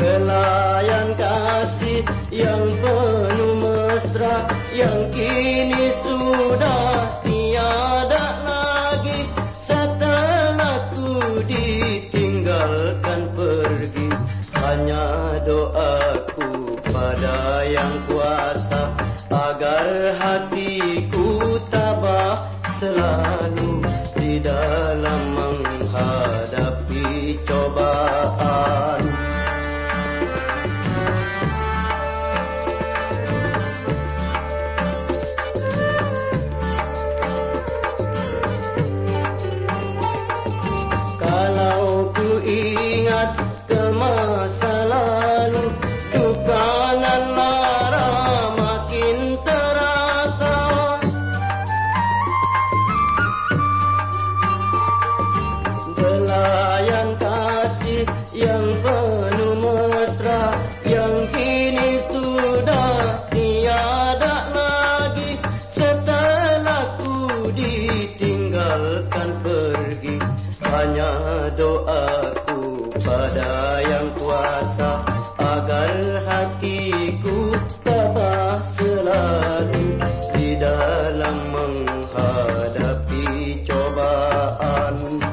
Belayan kasih yang penuh mesra Yang kini sudah tiada lagi. Setelah ku ditinggalkan pergi Hanya doaku pada yang kuasa Agar hatiku tabah selalu Di dalam menghadapi cobaan yang kasih yang penuh mesra yang kini sudah tiada lagi setelah ku ditinggalkan pergi hanya doaku pada yang kuasa agar hatiku tetap selalu di dalam menghadapi cobaan.